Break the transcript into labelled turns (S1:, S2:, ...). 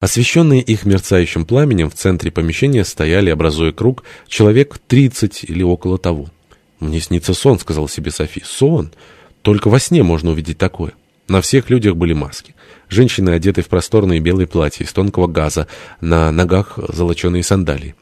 S1: Освещенные их мерцающим пламенем, в центре помещения стояли, образуя круг, человек тридцать или около того. «Мне снится сон», — сказал себе Софи. «Сон? Только во сне можно увидеть такое». На всех людях были маски. Женщины одеты в просторные белые платья из тонкого газа, на ногах золоченые сандалии.